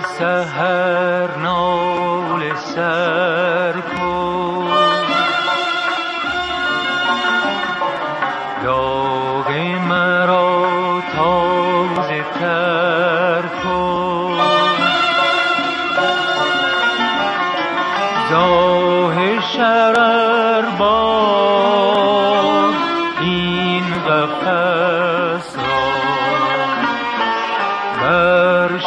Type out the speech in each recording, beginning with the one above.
سهر نال سر کن داغ مرا تازه تر کن زاه شرر با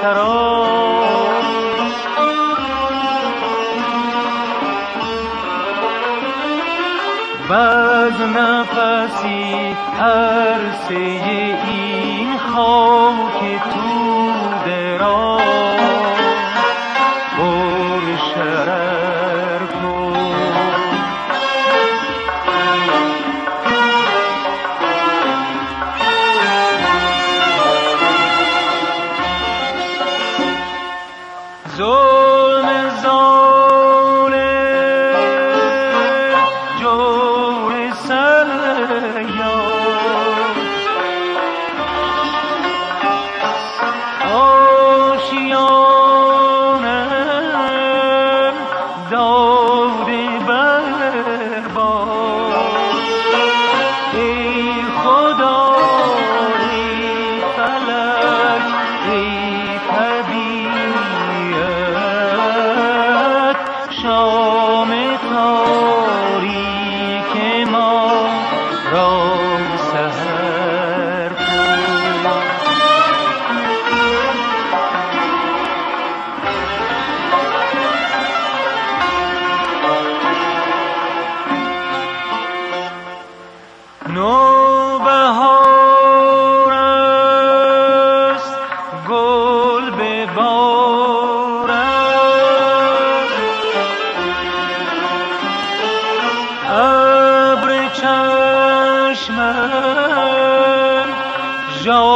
سرا بز نفسی عرصه این خاک توده را جو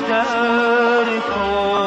بیشتر کن.